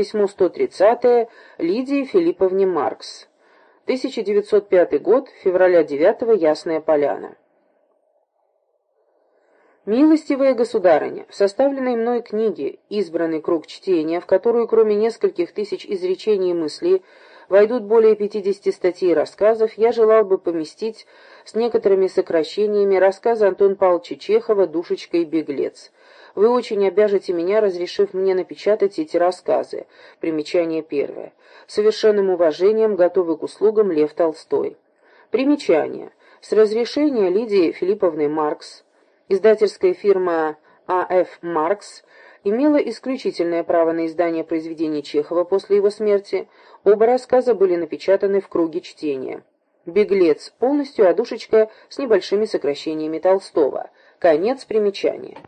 Письмо 130 Лидии Филипповне Маркс. 1905 год, февраля 9 Ясная Поляна. Милостивая государыня, в составленной мной книге «Избранный круг чтения», в которую, кроме нескольких тысяч изречений и мыслей, войдут более 50 статей и рассказов, я желал бы поместить с некоторыми сокращениями рассказы Антона Павловича Чехова «Душечка и беглец». Вы очень обяжете меня, разрешив мне напечатать эти рассказы. Примечание первое. Совершенным уважением, готовы к услугам Лев Толстой. Примечание. С разрешения Лидии Филипповны Маркс, издательская фирма А.Ф. Маркс имела исключительное право на издание произведений Чехова после его смерти. Оба рассказа были напечатаны в круге чтения. «Беглец» полностью, а «Душечка» с небольшими сокращениями Толстого. Конец примечания.